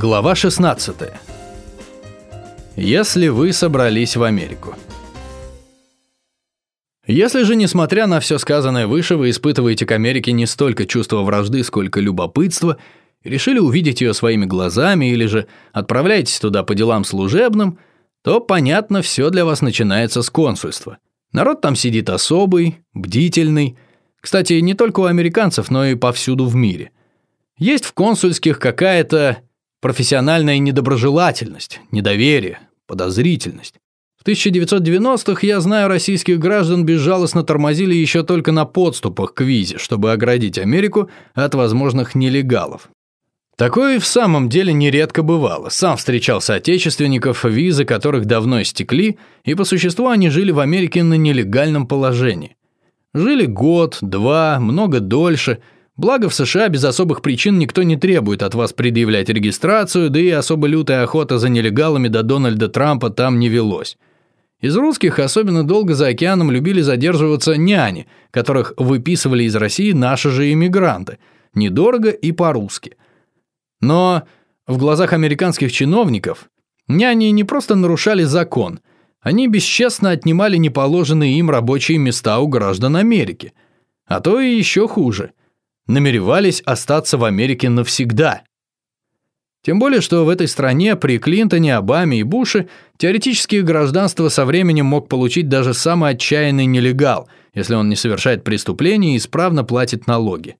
Глава 16. Если вы собрались в Америку. Если же, несмотря на все сказанное выше, вы испытываете к Америке не столько чувство вражды, сколько любопытство, решили увидеть ее своими глазами или же отправляетесь туда по делам служебным, то, понятно, все для вас начинается с консульства. Народ там сидит особый, бдительный. Кстати, не только у американцев, но и повсюду в мире. Есть в консульских какая-то профессиональная недоброжелательность, недоверие, подозрительность. В 1990-х, я знаю, российских граждан безжалостно тормозили еще только на подступах к визе, чтобы оградить Америку от возможных нелегалов. Такое в самом деле нередко бывало. Сам встречал соотечественников, визы которых давно истекли, и по существу они жили в Америке на нелегальном положении. Жили год, два, много дольше – Благо в США без особых причин никто не требует от вас предъявлять регистрацию, да и особо лютая охота за нелегалами до Дональда Трампа там не велось. Из русских особенно долго за океаном любили задерживаться няни, которых выписывали из России наши же иммигранты, недорого и по-русски. Но в глазах американских чиновников няни не просто нарушали закон, они бесчестно отнимали неположенные им рабочие места у граждан Америки. А то и еще хуже – намеревались остаться в Америке навсегда. Тем более, что в этой стране при Клинтоне, Обаме и Буше теоретически гражданство со временем мог получить даже самый отчаянный нелегал, если он не совершает преступления и исправно платит налоги.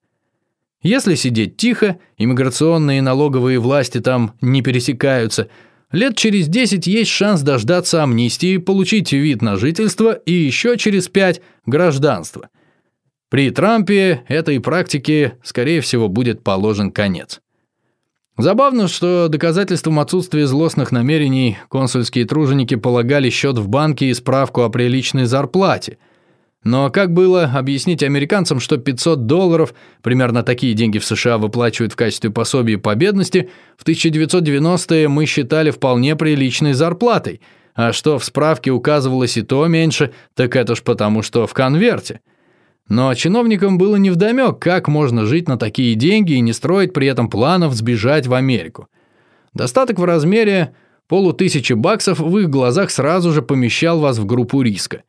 Если сидеть тихо, иммиграционные и налоговые власти там не пересекаются, лет через 10 есть шанс дождаться амнистии, получить вид на жительство и еще через 5 – гражданство – при Трампе этой практике, скорее всего, будет положен конец. Забавно, что доказательством отсутствия злостных намерений консульские труженики полагали счет в банке и справку о приличной зарплате. Но как было объяснить американцам, что 500 долларов, примерно такие деньги в США выплачивают в качестве пособия по бедности, в 1990-е мы считали вполне приличной зарплатой, а что в справке указывалось и то меньше, так это ж потому, что в конверте – но чиновникам было невдомёк, как можно жить на такие деньги и не строить при этом планов сбежать в Америку. Достаток в размере полутысячи баксов в их глазах сразу же помещал вас в группу риска.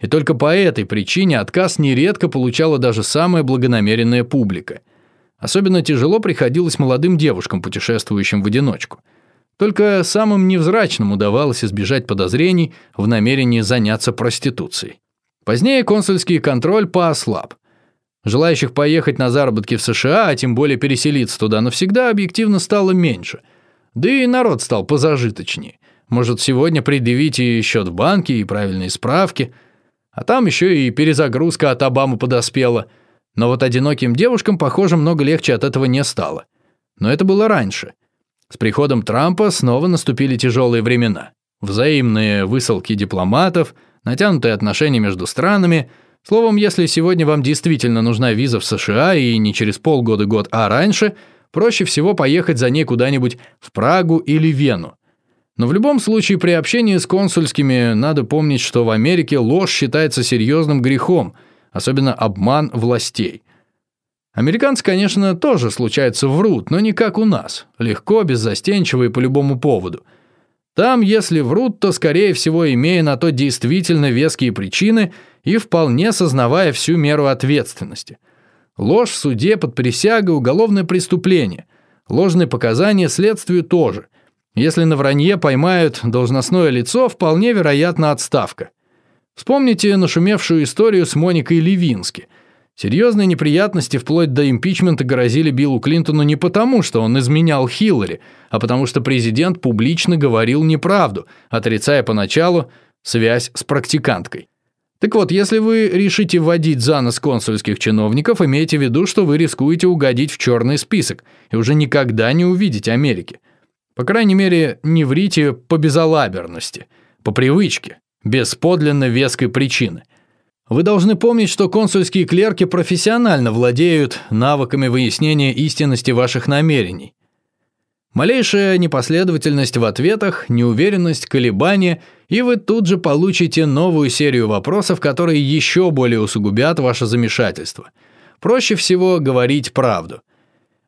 И только по этой причине отказ нередко получала даже самая благонамеренная публика. Особенно тяжело приходилось молодым девушкам, путешествующим в одиночку. Только самым невзрачным удавалось избежать подозрений в намерении заняться проституцией. Позднее консульский контроль поослаб. Желающих поехать на заработки в США, а тем более переселиться туда навсегда, объективно стало меньше. Да и народ стал позажиточнее. Может, сегодня предъявите счет в банке и правильные справки. А там еще и перезагрузка от Обамы подоспела. Но вот одиноким девушкам, похоже, много легче от этого не стало. Но это было раньше. С приходом Трампа снова наступили тяжелые времена. Взаимные высылки дипломатов – натянутые отношения между странами. Словом, если сегодня вам действительно нужна виза в США и не через полгода-год, а раньше, проще всего поехать за ней куда-нибудь в Прагу или Вену. Но в любом случае при общении с консульскими надо помнить, что в Америке ложь считается серьезным грехом, особенно обман властей. Американцы, конечно, тоже случается врут, но не как у нас, легко, беззастенчиво и по любому поводу – там, если врут, то, скорее всего, имея на то действительно веские причины и вполне сознавая всю меру ответственности. Ложь в суде под присягой – уголовное преступление. Ложные показания следствию тоже. Если на вранье поймают должностное лицо, вполне вероятна отставка. Вспомните нашумевшую историю с Моникой Левински – Серьезные неприятности вплоть до импичмента грозили Биллу Клинтону не потому, что он изменял Хиллари, а потому что президент публично говорил неправду, отрицая поначалу связь с практиканткой. Так вот, если вы решите вводить за нос консульских чиновников, имейте в виду, что вы рискуете угодить в черный список и уже никогда не увидите Америки. По крайней мере, не врите по безалаберности, по привычке, без подлинно веской причины – вы должны помнить, что консульские клерки профессионально владеют навыками выяснения истинности ваших намерений. Малейшая непоследовательность в ответах, неуверенность, колебания, и вы тут же получите новую серию вопросов, которые еще более усугубят ваше замешательство. Проще всего говорить правду.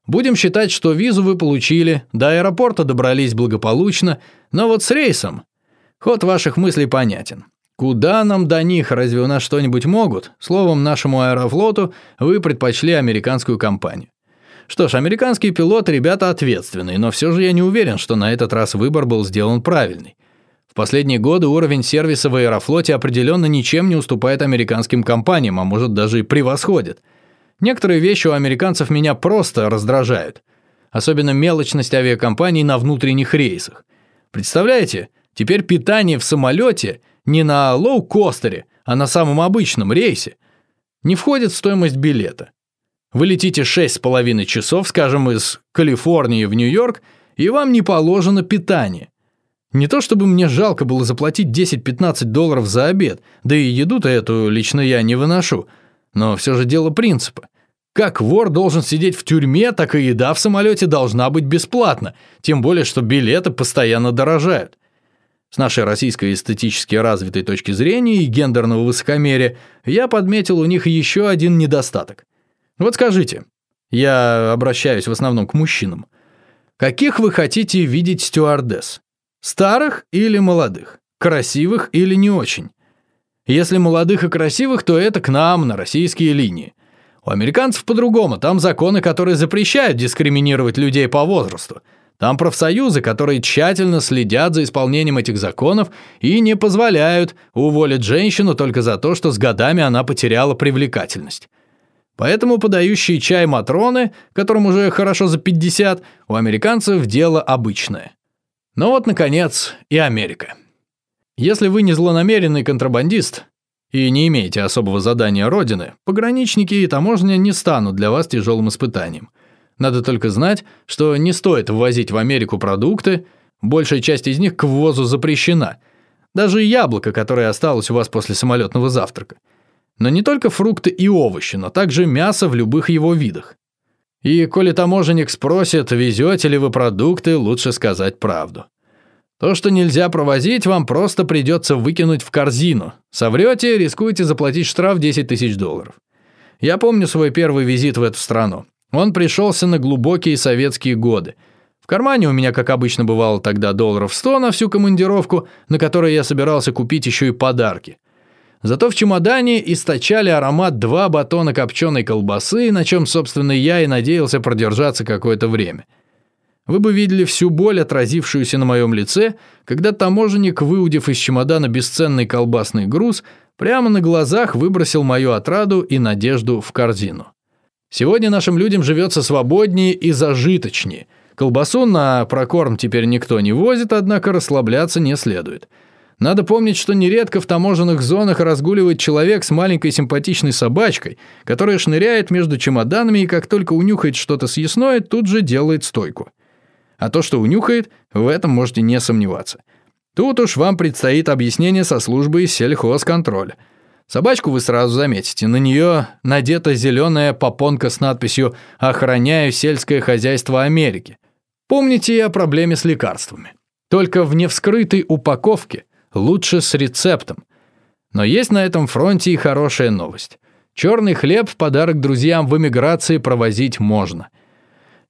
Будем считать, что визу вы получили, до аэропорта добрались благополучно, но вот с рейсом... Ход ваших мыслей понятен. Куда нам до них, разве у нас что-нибудь могут? Словом, нашему аэрофлоту вы предпочли американскую компанию. Что ж, американские пилоты ребята ответственные, но все же я не уверен, что на этот раз выбор был сделан правильный. В последние годы уровень сервиса в аэрофлоте определенно ничем не уступает американским компаниям, а может даже и превосходит. Некоторые вещи у американцев меня просто раздражают. Особенно мелочность авиакомпаний на внутренних рейсах. Представляете, теперь питание в самолете не на лоу-костере, а на самом обычном рейсе не входит в стоимость билета. Вы летите 6,5 часов, скажем, из Калифорнии в Нью-Йорк, и вам не положено питание. Не то чтобы мне жалко было заплатить 10-15 долларов за обед, да и еду-то эту лично я не выношу, но все же дело принципа. Как вор должен сидеть в тюрьме, так и еда в самолете должна быть бесплатна, тем более, что билеты постоянно дорожают. С нашей российской эстетически развитой точки зрения и гендерного высокомерия я подметил у них еще один недостаток. Вот скажите, я обращаюсь в основном к мужчинам, каких вы хотите видеть стюардесс? Старых или молодых? Красивых или не очень? Если молодых и красивых, то это к нам, на российские линии. У американцев по-другому, там законы, которые запрещают дискриминировать людей по возрасту. Там профсоюзы, которые тщательно следят за исполнением этих законов и не позволяют уволить женщину только за то, что с годами она потеряла привлекательность. Поэтому подающие чай матроны, которым уже хорошо за 50, у американцев дело обычное. Но вот, наконец, и Америка. Если вы не злонамеренный контрабандист и не имеете особого задания Родины, пограничники и таможня не станут для вас тяжелым испытанием. Надо только знать, что не стоит ввозить в Америку продукты, большая часть из них к ввозу запрещена. Даже яблоко, которое осталось у вас после самолетного завтрака. Но не только фрукты и овощи, но также мясо в любых его видах. И коли таможенник спросит, везете ли вы продукты, лучше сказать правду. То, что нельзя провозить, вам просто придется выкинуть в корзину. Соврете, рискуете заплатить штраф 10 тысяч долларов. Я помню свой первый визит в эту страну. Он пришелся на глубокие советские годы. В кармане у меня, как обычно бывало тогда, долларов 100 на всю командировку, на которой я собирался купить еще и подарки – Зато в чемодане источали аромат два батона копченой колбасы, на чем, собственно, я и надеялся продержаться какое-то время. Вы бы видели всю боль, отразившуюся на моем лице, когда таможенник, выудив из чемодана бесценный колбасный груз, прямо на глазах выбросил мою отраду и надежду в корзину. Сегодня нашим людям живется свободнее и зажиточнее. Колбасу на прокорм теперь никто не возит, однако расслабляться не следует. Надо помнить, что нередко в таможенных зонах разгуливает человек с маленькой симпатичной собачкой, которая шныряет между чемоданами и как только унюхает что-то съестное, тут же делает стойку. А то, что унюхает, в этом можете не сомневаться. Тут уж вам предстоит объяснение со службой сельхозконтроля. Собачку вы сразу заметите, на нее надета зеленая попонка с надписью «Охраняю сельское хозяйство Америки». Помните и о проблеме с лекарствами. Только в невскрытой упаковке лучше с рецептом. Но есть на этом фронте и хорошая новость. Черный хлеб в подарок друзьям в эмиграции провозить можно.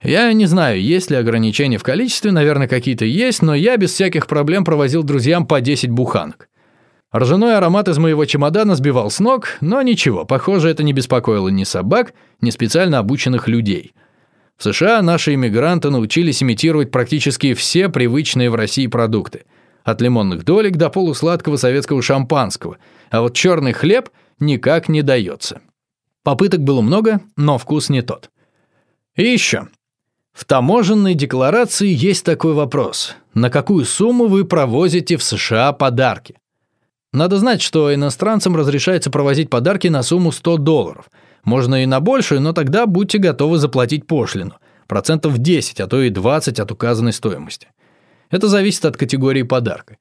Я не знаю, есть ли ограничения в количестве, наверное, какие-то есть, но я без всяких проблем провозил друзьям по 10 буханок. Ржаной аромат из моего чемодана сбивал с ног, но ничего, похоже, это не беспокоило ни собак, ни специально обученных людей. В США наши иммигранты научились имитировать практически все привычные в России продукты – от лимонных долек до полусладкого советского шампанского, а вот черный хлеб никак не дается. Попыток было много, но вкус не тот. И еще. В таможенной декларации есть такой вопрос. На какую сумму вы провозите в США подарки? Надо знать, что иностранцам разрешается провозить подарки на сумму 100 долларов. Можно и на большую, но тогда будьте готовы заплатить пошлину. Процентов 10, а то и 20 от указанной стоимости. Это зависит от категории подарка.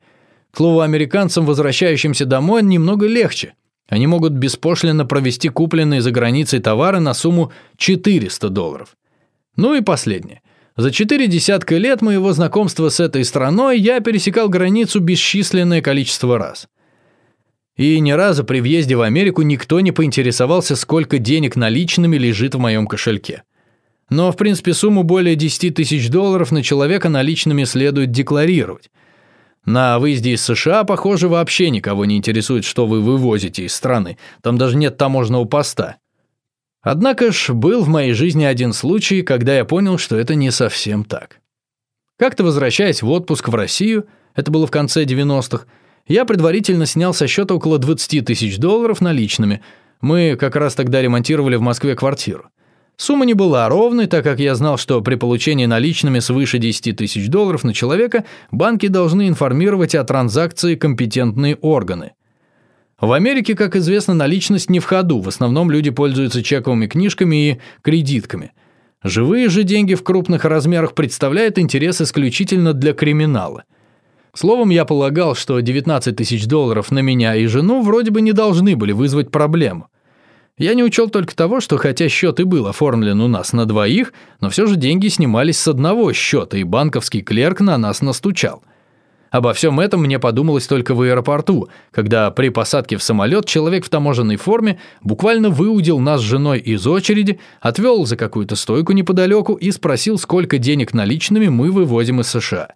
К слову, американцам, возвращающимся домой, немного легче. Они могут беспошлино провести купленные за границей товары на сумму 400 долларов. Ну и последнее. За четыре десятка лет моего знакомства с этой страной я пересекал границу бесчисленное количество раз. И ни разу при въезде в Америку никто не поинтересовался, сколько денег наличными лежит в моем кошельке. Но, в принципе, сумму более 10 тысяч долларов на человека наличными следует декларировать. На выезде из США, похоже, вообще никого не интересует, что вы вывозите из страны. Там даже нет таможенного поста. Однако ж, был в моей жизни один случай, когда я понял, что это не совсем так. Как-то возвращаясь в отпуск в Россию, это было в конце 90-х, я предварительно снял со счета около 20 тысяч долларов наличными. Мы как раз тогда ремонтировали в Москве квартиру. Сумма не была ровной, так как я знал, что при получении наличными свыше 10 тысяч долларов на человека банки должны информировать о транзакции компетентные органы. В Америке, как известно, наличность не в ходу, в основном люди пользуются чековыми книжками и кредитками. Живые же деньги в крупных размерах представляют интерес исключительно для криминала. Словом, я полагал, что 19 тысяч долларов на меня и жену вроде бы не должны были вызвать проблему. Я не учел только того, что хотя счет и был оформлен у нас на двоих, но все же деньги снимались с одного счета, и банковский клерк на нас настучал. Обо всем этом мне подумалось только в аэропорту, когда при посадке в самолет человек в таможенной форме буквально выудил нас с женой из очереди, отвел за какую-то стойку неподалеку и спросил, сколько денег наличными мы вывозим из США.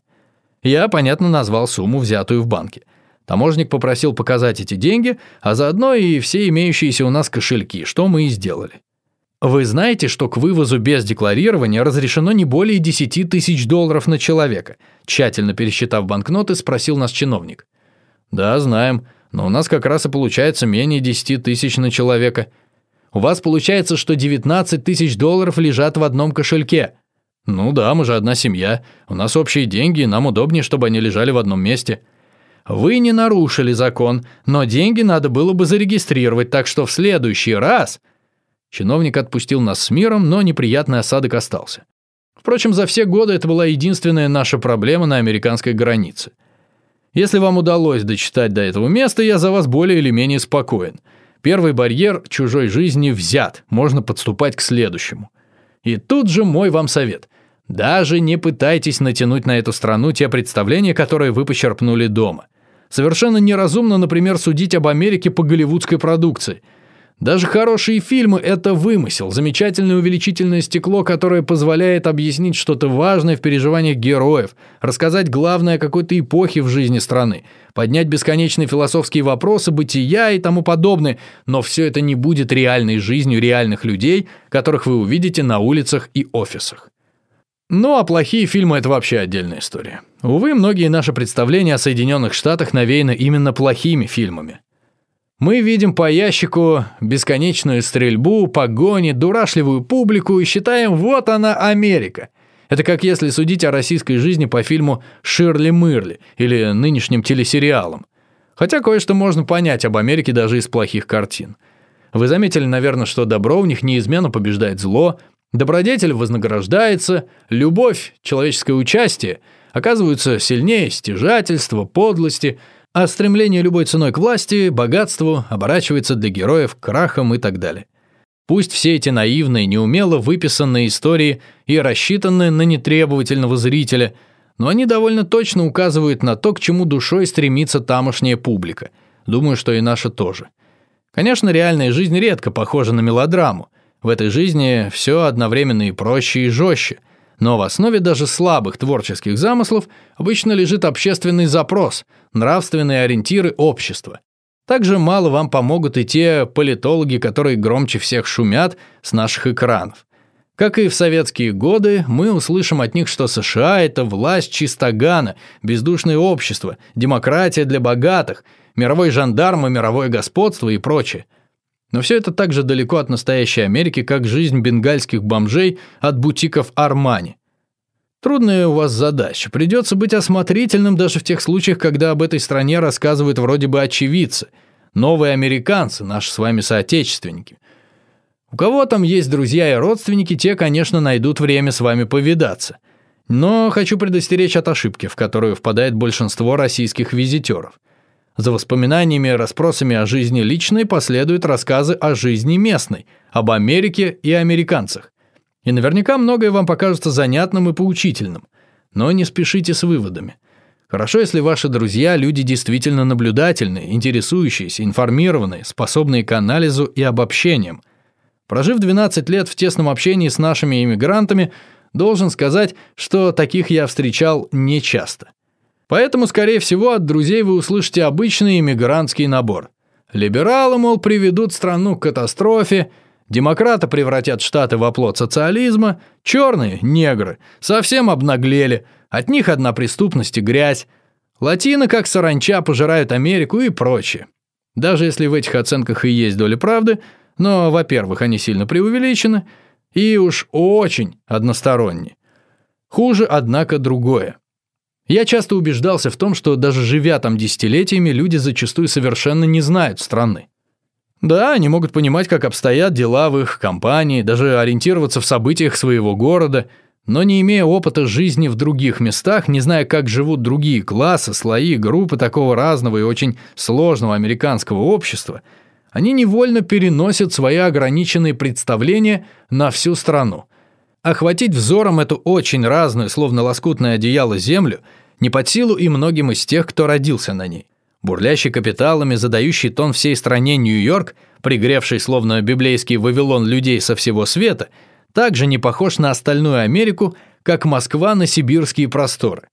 Я, понятно, назвал сумму, взятую в банке. Таможник попросил показать эти деньги, а заодно и все имеющиеся у нас кошельки, что мы и сделали. Вы знаете, что к вывозу без декларирования разрешено не более 10 тысяч долларов на человека? Тщательно пересчитав банкноты, спросил нас чиновник. Да, знаем, но у нас как раз и получается менее 10 тысяч на человека. У вас получается, что 19 тысяч долларов лежат в одном кошельке. Ну да, мы же одна семья. У нас общие деньги, и нам удобнее, чтобы они лежали в одном месте. Вы не нарушили закон, но деньги надо было бы зарегистрировать, так что в следующий раз...» Чиновник отпустил нас с миром, но неприятный осадок остался. Впрочем, за все годы это была единственная наша проблема на американской границе. Если вам удалось дочитать до этого места, я за вас более или менее спокоен. Первый барьер чужой жизни взят, можно подступать к следующему. И тут же мой вам совет. Даже не пытайтесь натянуть на эту страну те представления, которые вы почерпнули дома. Совершенно неразумно, например, судить об Америке по голливудской продукции. Даже хорошие фильмы – это вымысел, замечательное увеличительное стекло, которое позволяет объяснить что-то важное в переживаниях героев, рассказать главное о какой-то эпохе в жизни страны, поднять бесконечные философские вопросы, бытия и тому подобное, но все это не будет реальной жизнью реальных людей, которых вы увидите на улицах и офисах. Ну а плохие фильмы – это вообще отдельная история. Увы, многие наши представления о Соединенных Штатах навеяны именно плохими фильмами. Мы видим по ящику бесконечную стрельбу, погони, дурашливую публику и считаем «вот она, Америка». Это как если судить о российской жизни по фильму «Ширли Мырли» или нынешним телесериалам. Хотя кое-что можно понять об Америке даже из плохих картин. Вы заметили, наверное, что добро у них неизменно побеждает зло, Добродетель вознаграждается, любовь, человеческое участие оказываются сильнее стяжательства, подлости, а стремление любой ценой к власти, богатству оборачивается для героев крахом и так далее. Пусть все эти наивные, неумело выписанные истории и рассчитаны на нетребовательного зрителя, но они довольно точно указывают на то, к чему душой стремится тамошняя публика. Думаю, что и наша тоже. Конечно, реальная жизнь редко похожа на мелодраму, в этой жизни все одновременно и проще, и жестче. Но в основе даже слабых творческих замыслов обычно лежит общественный запрос, нравственные ориентиры общества. Также мало вам помогут и те политологи, которые громче всех шумят с наших экранов. Как и в советские годы, мы услышим от них, что США – это власть чистогана, бездушное общество, демократия для богатых, мировой жандарм и мировое господство и прочее – но все это так же далеко от настоящей Америки, как жизнь бенгальских бомжей от бутиков Армани. Трудная у вас задача. Придется быть осмотрительным даже в тех случаях, когда об этой стране рассказывают вроде бы очевидцы. Новые американцы, наши с вами соотечественники. У кого там есть друзья и родственники, те, конечно, найдут время с вами повидаться. Но хочу предостеречь от ошибки, в которую впадает большинство российских визитеров – за воспоминаниями и расспросами о жизни личной последуют рассказы о жизни местной, об Америке и американцах. И наверняка многое вам покажется занятным и поучительным. Но не спешите с выводами. Хорошо, если ваши друзья – люди действительно наблюдательные, интересующиеся, информированные, способные к анализу и обобщениям. Прожив 12 лет в тесном общении с нашими иммигрантами, должен сказать, что таких я встречал нечасто. Поэтому, скорее всего, от друзей вы услышите обычный иммигрантский набор. Либералы, мол, приведут страну к катастрофе, демократы превратят Штаты в оплот социализма, черные, негры, совсем обнаглели, от них одна преступность и грязь, латины, как саранча, пожирают Америку и прочее. Даже если в этих оценках и есть доля правды, но, во-первых, они сильно преувеличены, и уж очень односторонние. Хуже, однако, другое. Я часто убеждался в том, что даже живя там десятилетиями, люди зачастую совершенно не знают страны. Да, они могут понимать, как обстоят дела в их компании, даже ориентироваться в событиях своего города, но не имея опыта жизни в других местах, не зная, как живут другие классы, слои, группы такого разного и очень сложного американского общества, они невольно переносят свои ограниченные представления на всю страну. Охватить взором эту очень разную, словно лоскутное одеяло, землю – не под силу и многим из тех, кто родился на ней. Бурлящий капиталами, задающий тон всей стране Нью-Йорк, пригревший словно библейский Вавилон людей со всего света, также не похож на остальную Америку, как Москва на сибирские просторы.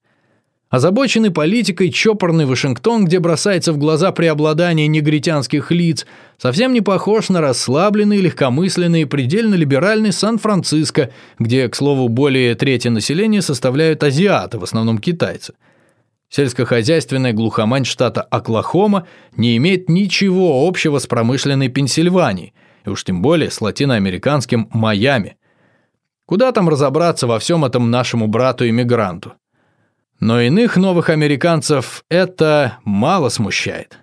Озабоченный политикой чопорный Вашингтон, где бросается в глаза преобладание негритянских лиц, совсем не похож на расслабленный, легкомысленный и предельно либеральный Сан-Франциско, где, к слову, более трети населения составляют азиаты, в основном китайцы. Сельскохозяйственная глухомань штата Оклахома не имеет ничего общего с промышленной Пенсильванией, и уж тем более с латиноамериканским Майами. Куда там разобраться во всем этом нашему брату-иммигранту? Но иных новых американцев это мало смущает.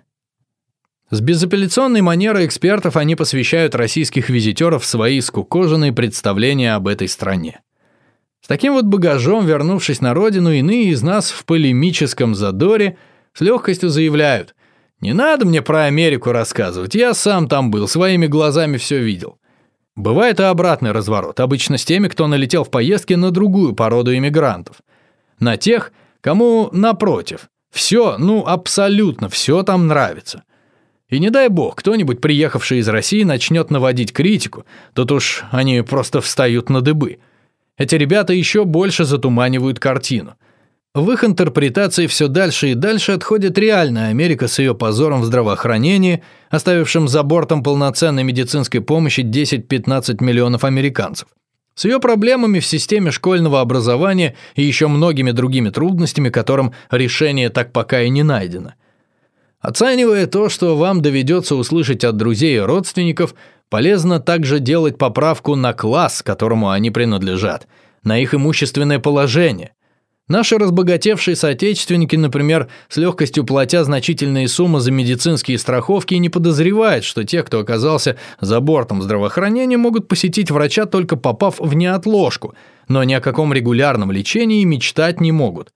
С безапелляционной манерой экспертов они посвящают российских визитеров свои скукоженные представления об этой стране. С таким вот багажом, вернувшись на родину, иные из нас в полемическом задоре с легкостью заявляют «Не надо мне про Америку рассказывать, я сам там был, своими глазами все видел». Бывает и обратный разворот, обычно с теми, кто налетел в поездке на другую породу иммигрантов. На тех, Кому, напротив, все, ну абсолютно все там нравится. И не дай бог, кто-нибудь, приехавший из России, начнет наводить критику, тут уж они просто встают на дыбы. Эти ребята еще больше затуманивают картину. В их интерпретации все дальше и дальше отходит реальная Америка с ее позором в здравоохранении, оставившим за бортом полноценной медицинской помощи 10-15 миллионов американцев с ее проблемами в системе школьного образования и еще многими другими трудностями, которым решение так пока и не найдено. Оценивая то, что вам доведется услышать от друзей и родственников, полезно также делать поправку на класс, которому они принадлежат, на их имущественное положение, Наши разбогатевшие соотечественники, например, с легкостью платя значительные суммы за медицинские страховки, не подозревают, что те, кто оказался за бортом здравоохранения, могут посетить врача только попав в неотложку, но ни о каком регулярном лечении мечтать не могут.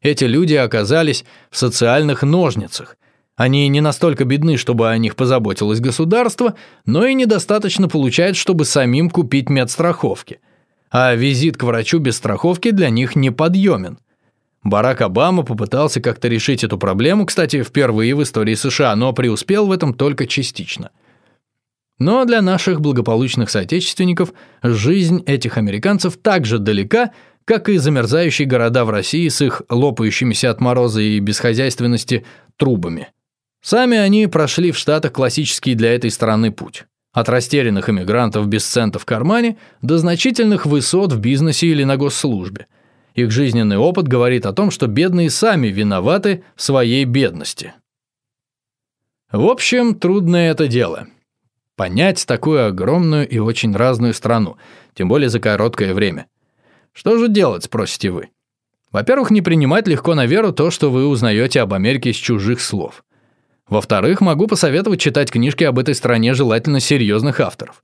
Эти люди оказались в социальных ножницах. Они не настолько бедны, чтобы о них позаботилось государство, но и недостаточно получают, чтобы самим купить медстраховки – а визит к врачу без страховки для них неподъемен. Барак Обама попытался как-то решить эту проблему, кстати, впервые в истории США, но преуспел в этом только частично. Но для наших благополучных соотечественников жизнь этих американцев так же далека, как и замерзающие города в России с их лопающимися от мороза и бесхозяйственности трубами. Сами они прошли в Штатах классический для этой страны путь. От растерянных иммигрантов без цента в кармане до значительных высот в бизнесе или на госслужбе. Их жизненный опыт говорит о том, что бедные сами виноваты в своей бедности. В общем, трудное это дело. Понять такую огромную и очень разную страну, тем более за короткое время. Что же делать, спросите вы? Во-первых, не принимать легко на веру то, что вы узнаете об Америке с чужих слов. Во-вторых, могу посоветовать читать книжки об этой стране желательно серьезных авторов.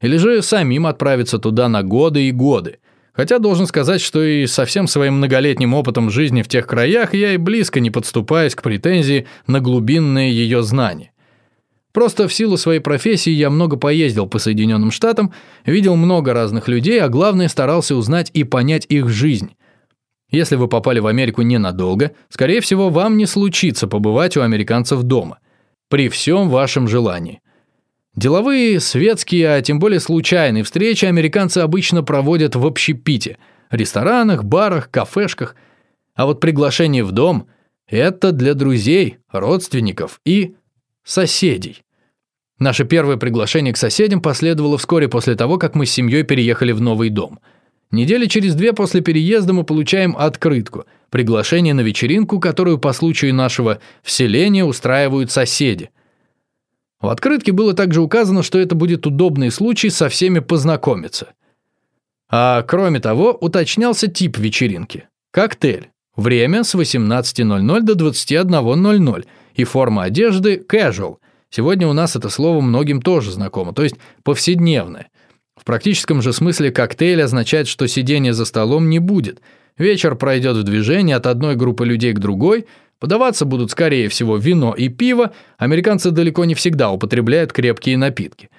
Или же самим отправиться туда на годы и годы. Хотя должен сказать, что и со всем своим многолетним опытом жизни в тех краях я и близко не подступаюсь к претензии на глубинные ее знания. Просто в силу своей профессии я много поездил по Соединенным Штатам, видел много разных людей, а главное старался узнать и понять их жизнь, если вы попали в Америку ненадолго, скорее всего, вам не случится побывать у американцев дома. При всем вашем желании. Деловые, светские, а тем более случайные встречи американцы обычно проводят в общепите, ресторанах, барах, кафешках. А вот приглашение в дом – это для друзей, родственников и соседей. Наше первое приглашение к соседям последовало вскоре после того, как мы с семьей переехали в новый дом. Недели через две после переезда мы получаем открытку – приглашение на вечеринку, которую по случаю нашего вселения устраивают соседи – в открытке было также указано, что это будет удобный случай со всеми познакомиться. А кроме того, уточнялся тип вечеринки. Коктейль. Время с 18.00 до 21.00 и форма одежды casual. Сегодня у нас это слово многим тоже знакомо, то есть повседневное. В практическом же смысле коктейль означает, что сидения за столом не будет. Вечер пройдет в движении от одной группы людей к другой – Подаваться будут, скорее всего, вино и пиво, американцы далеко не всегда употребляют крепкие напитки.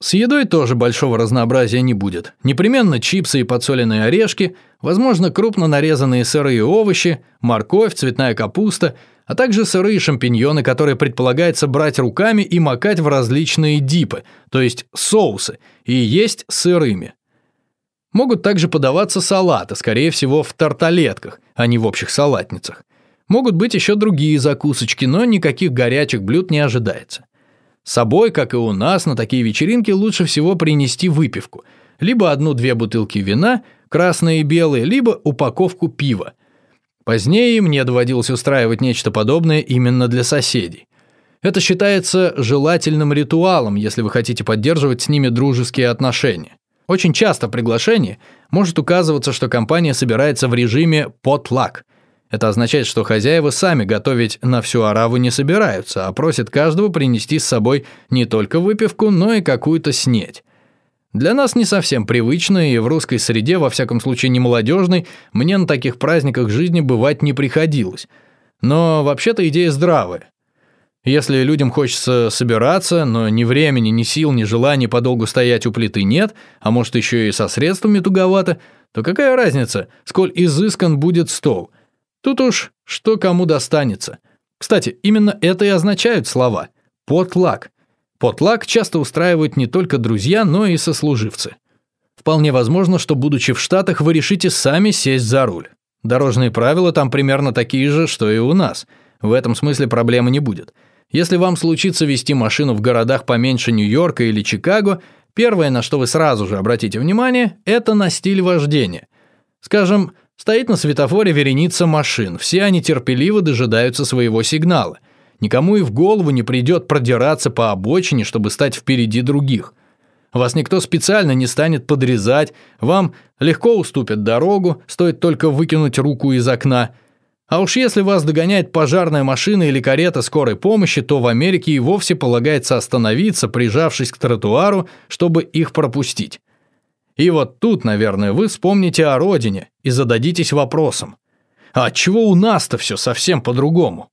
С едой тоже большого разнообразия не будет. Непременно чипсы и подсоленные орешки, возможно, крупно нарезанные сырые овощи, морковь, цветная капуста, а также сырые шампиньоны, которые предполагается брать руками и макать в различные дипы, то есть соусы, и есть сырыми. Могут также подаваться салаты, скорее всего, в тарталетках, а не в общих салатницах. Могут быть еще другие закусочки, но никаких горячих блюд не ожидается. С собой, как и у нас, на такие вечеринки лучше всего принести выпивку. Либо одну-две бутылки вина, красные и белые, либо упаковку пива. Позднее мне доводилось устраивать нечто подобное именно для соседей. Это считается желательным ритуалом, если вы хотите поддерживать с ними дружеские отношения. Очень часто в приглашении может указываться, что компания собирается в режиме «potluck», это означает, что хозяева сами готовить на всю араву не собираются, а просят каждого принести с собой не только выпивку, но и какую-то снеть. Для нас не совсем привычно, и в русской среде, во всяком случае не молодежной, мне на таких праздниках жизни бывать не приходилось. Но вообще-то идея здравая. Если людям хочется собираться, но ни времени, ни сил, ни желания подолгу стоять у плиты нет, а может еще и со средствами туговато, то какая разница, сколь изыскан будет стол – Тут уж что кому достанется. Кстати, именно это и означают слова «потлак». Потлак часто устраивают не только друзья, но и сослуживцы. Вполне возможно, что, будучи в Штатах, вы решите сами сесть за руль. Дорожные правила там примерно такие же, что и у нас. В этом смысле проблемы не будет. Если вам случится вести машину в городах поменьше Нью-Йорка или Чикаго, первое, на что вы сразу же обратите внимание, это на стиль вождения. Скажем, Стоит на светофоре вереница машин, все они терпеливо дожидаются своего сигнала. Никому и в голову не придет продираться по обочине, чтобы стать впереди других. Вас никто специально не станет подрезать, вам легко уступят дорогу, стоит только выкинуть руку из окна. А уж если вас догоняет пожарная машина или карета скорой помощи, то в Америке и вовсе полагается остановиться, прижавшись к тротуару, чтобы их пропустить. И вот тут, наверное, вы вспомните о родине и зададитесь вопросом. А чего у нас-то все совсем по-другому?